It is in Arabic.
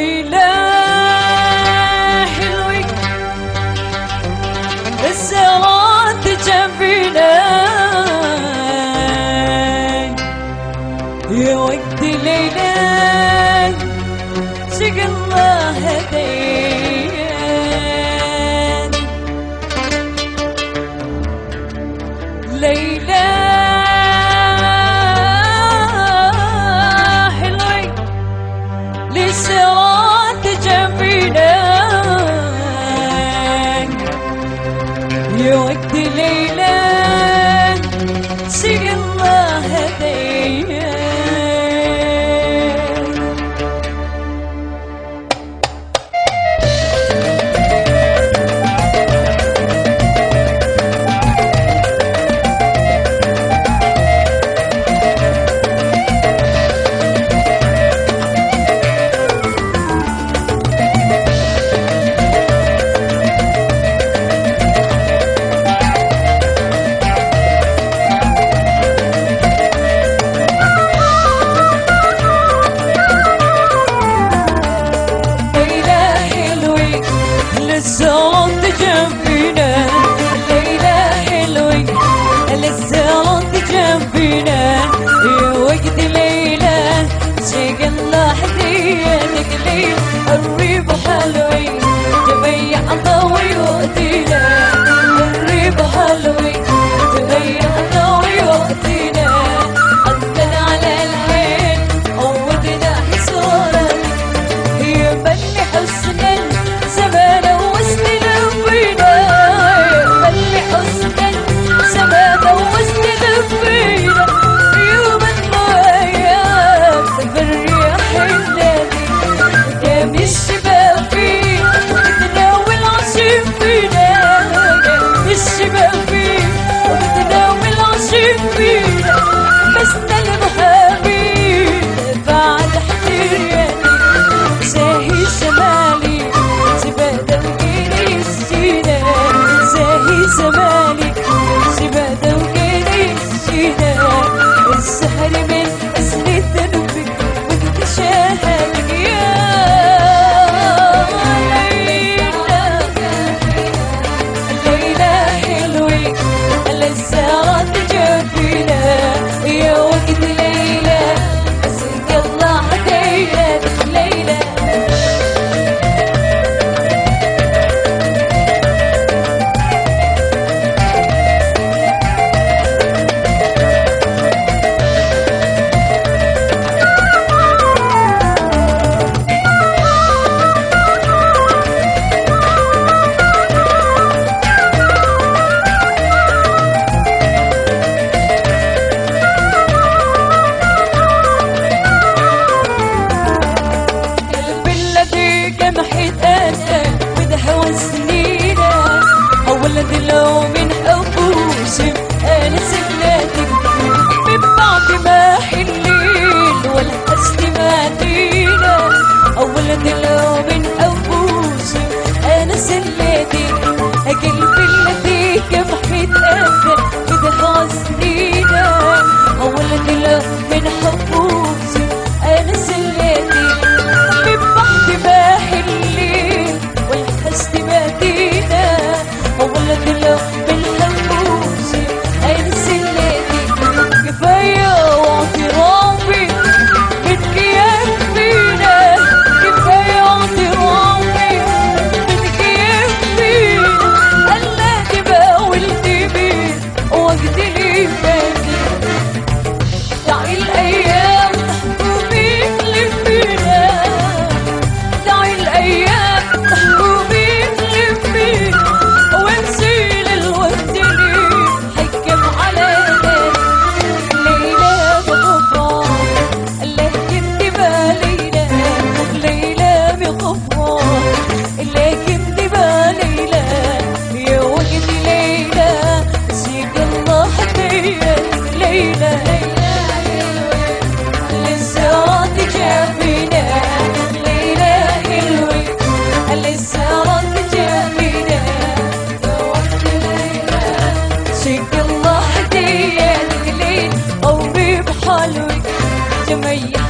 ليلى حلوة السواد جنبنا يا وقت ليلى شق الله هديان. ليلى يودي ليلان سي الله هدينا الاختلاط جنبنا ومن أنا سكت Победили! 一模一样